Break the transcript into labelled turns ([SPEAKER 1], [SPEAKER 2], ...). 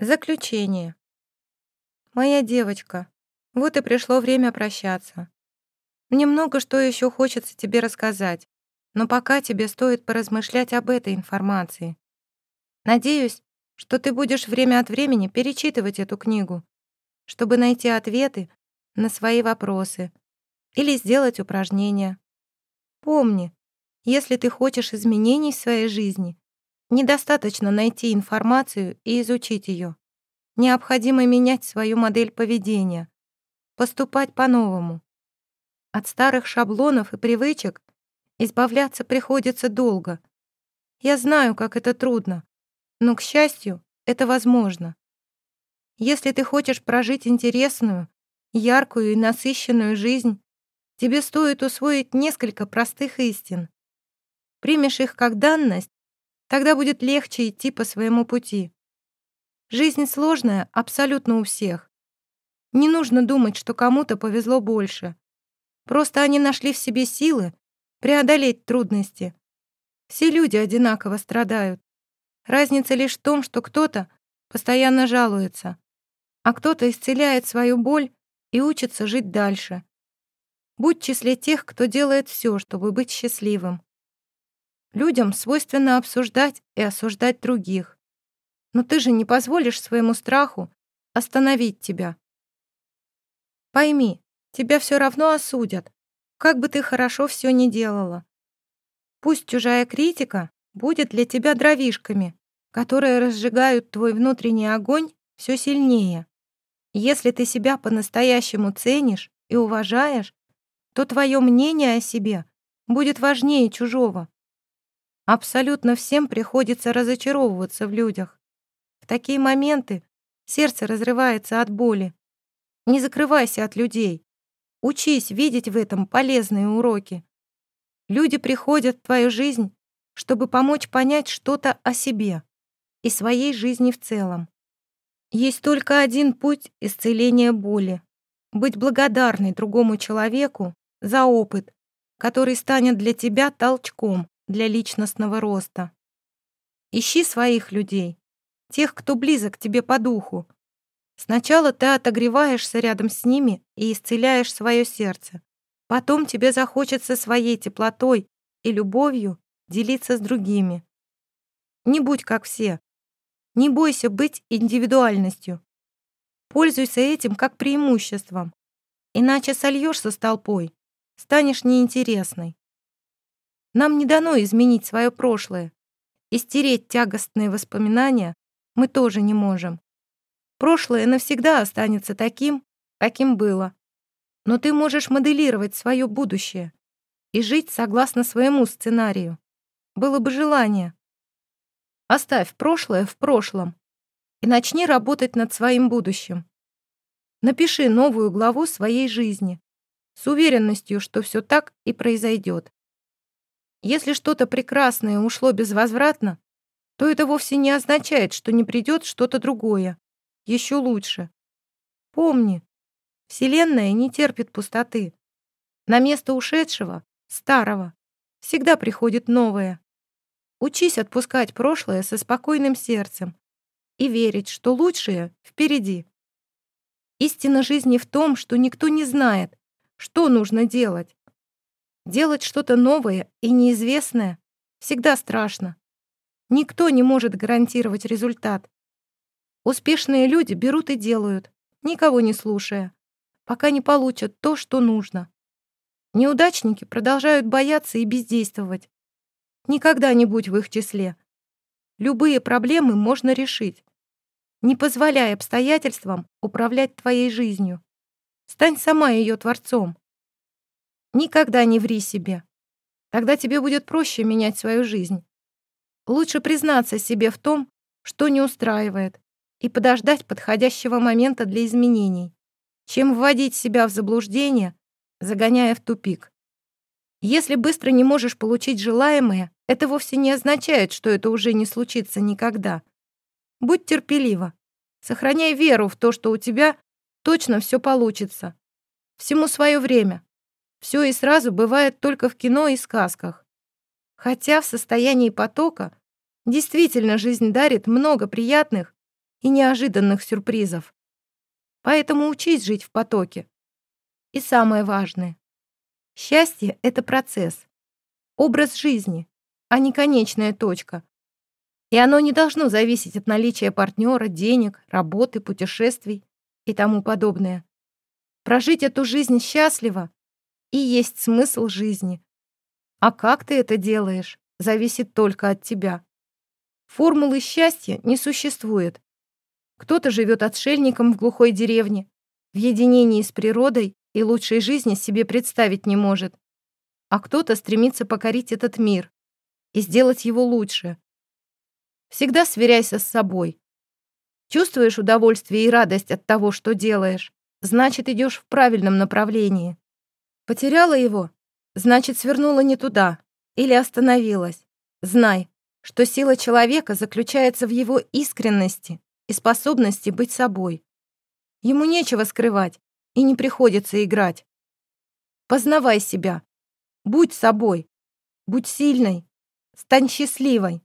[SPEAKER 1] Заключение. Моя девочка, вот и пришло время прощаться. Мне много что еще хочется тебе рассказать, но пока тебе стоит поразмышлять об этой информации. Надеюсь, что ты будешь время от времени перечитывать эту книгу, чтобы найти ответы на свои вопросы или сделать упражнения. Помни, если ты хочешь изменений в своей жизни, Недостаточно найти информацию и изучить ее. Необходимо менять свою модель поведения, поступать по-новому. От старых шаблонов и привычек избавляться приходится долго. Я знаю, как это трудно, но, к счастью, это возможно. Если ты хочешь прожить интересную, яркую и насыщенную жизнь, тебе стоит усвоить несколько простых истин. Примешь их как данность, Тогда будет легче идти по своему пути. Жизнь сложная абсолютно у всех. Не нужно думать, что кому-то повезло больше. Просто они нашли в себе силы преодолеть трудности. Все люди одинаково страдают. Разница лишь в том, что кто-то постоянно жалуется, а кто-то исцеляет свою боль и учится жить дальше. Будь в числе тех, кто делает все, чтобы быть счастливым. Людям свойственно обсуждать и осуждать других. Но ты же не позволишь своему страху остановить тебя. Пойми, тебя все равно осудят, как бы ты хорошо все не делала. Пусть чужая критика будет для тебя дровишками, которые разжигают твой внутренний огонь все сильнее. Если ты себя по-настоящему ценишь и уважаешь, то твое мнение о себе будет важнее чужого. Абсолютно всем приходится разочаровываться в людях. В такие моменты сердце разрывается от боли. Не закрывайся от людей. Учись видеть в этом полезные уроки. Люди приходят в твою жизнь, чтобы помочь понять что-то о себе и своей жизни в целом. Есть только один путь исцеления боли — быть благодарной другому человеку за опыт, который станет для тебя толчком для личностного роста. Ищи своих людей, тех, кто близок тебе по духу. Сначала ты отогреваешься рядом с ними и исцеляешь свое сердце. Потом тебе захочется своей теплотой и любовью делиться с другими. Не будь как все. Не бойся быть индивидуальностью. Пользуйся этим как преимуществом. Иначе сольешься с толпой, станешь неинтересной. Нам не дано изменить свое прошлое. И стереть тягостные воспоминания мы тоже не можем. Прошлое навсегда останется таким, каким было. Но ты можешь моделировать свое будущее и жить согласно своему сценарию. Было бы желание. Оставь прошлое в прошлом и начни работать над своим будущим. Напиши новую главу своей жизни с уверенностью, что все так и произойдет. Если что-то прекрасное ушло безвозвратно, то это вовсе не означает, что не придет что-то другое, еще лучше. Помни, Вселенная не терпит пустоты. На место ушедшего, старого, всегда приходит новое. Учись отпускать прошлое со спокойным сердцем и верить, что лучшее впереди. Истина жизни в том, что никто не знает, что нужно делать, Делать что-то новое и неизвестное всегда страшно. Никто не может гарантировать результат. Успешные люди берут и делают, никого не слушая, пока не получат то, что нужно. Неудачники продолжают бояться и бездействовать. Никогда не будь в их числе. Любые проблемы можно решить. Не позволяй обстоятельствам управлять твоей жизнью. Стань сама ее творцом. Никогда не ври себе. Тогда тебе будет проще менять свою жизнь. Лучше признаться себе в том, что не устраивает, и подождать подходящего момента для изменений, чем вводить себя в заблуждение, загоняя в тупик. Если быстро не можешь получить желаемое, это вовсе не означает, что это уже не случится никогда. Будь терпелива. Сохраняй веру в то, что у тебя точно все получится. Всему свое время. Все и сразу бывает только в кино и сказках. Хотя в состоянии потока действительно жизнь дарит много приятных и неожиданных сюрпризов. Поэтому учись жить в потоке. И самое важное. Счастье — это процесс, образ жизни, а не конечная точка. И оно не должно зависеть от наличия партнера, денег, работы, путешествий и тому подобное. Прожить эту жизнь счастливо и есть смысл жизни. А как ты это делаешь, зависит только от тебя. Формулы счастья не существует. Кто-то живет отшельником в глухой деревне, в единении с природой и лучшей жизни себе представить не может. А кто-то стремится покорить этот мир и сделать его лучше. Всегда сверяйся с собой. Чувствуешь удовольствие и радость от того, что делаешь, значит, идешь в правильном направлении. Потеряла его, значит, свернула не туда или остановилась. Знай, что сила человека заключается в его искренности и способности быть собой. Ему нечего скрывать и не приходится играть. Познавай себя. Будь собой. Будь сильной. Стань счастливой.